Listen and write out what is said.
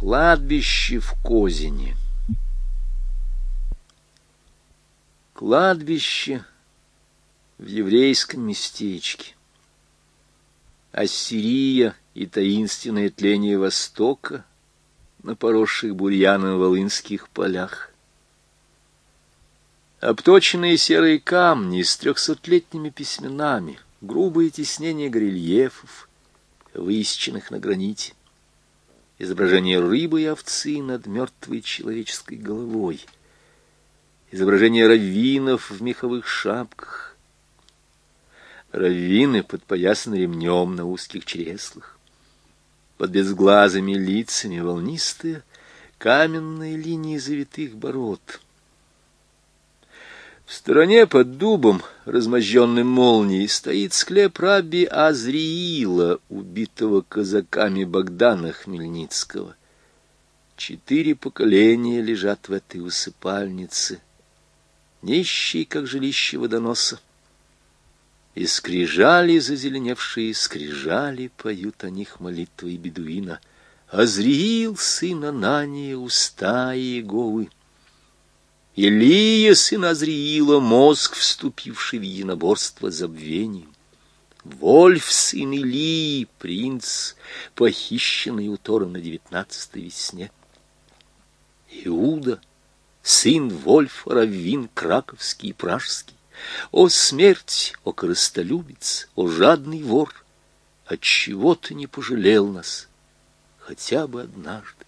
Кладбище в Козине. Кладбище в еврейском местечке. Ассирия и таинственное тление Востока на поросших бурьяном волынских полях. Обточенные серые камни с трехсотлетними письменами, грубые тиснения горельефов, высеченных на граните изображение рыбы и овцы над мертвой человеческой головой, изображение раввинов в меховых шапках, раввины подпоясаны ремнем на узких чреслах, под безглазыми лицами волнистые каменные линии завитых бород — стороне под дубом, размозженным молнией, стоит склеп рабби Азриила, убитого казаками Богдана Хмельницкого. Четыре поколения лежат в этой усыпальнице, нищие, как жилище водоноса. И скрижали зазеленевшие, скрижали, поют о них молитвы бедуина. Азриил, сын Анания, уста Иеговы. Илия, сын Азриила, мозг, вступивший в единоборство забвением. Вольф, сын Илии, принц, похищенный у Тора на девятнадцатой весне. Иуда, сын Вольф, раввин краковский и пражский. О смерть, о корыстолюбец, о жадный вор, Отчего ты не пожалел нас хотя бы однажды?